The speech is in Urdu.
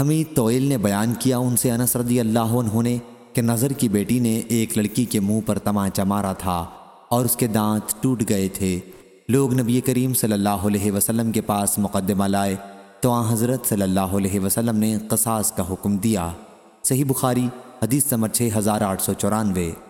حمید طویل نے بیان کیا ان سے انس رضی اللہ عنہ نے کہ نظر کی بیٹی نے ایک لڑکی کے منہ پر تماچا مارا تھا اور اس کے دانت ٹوٹ گئے تھے۔ لوگ نبی کریم صلی اللہ علیہ وسلم کے پاس مقدمہ لائے تو آن حضرت صلی اللہ علیہ وسلم نے قصاص کا حکم دیا۔ صحیح بخاری، حدیث نمبر 6894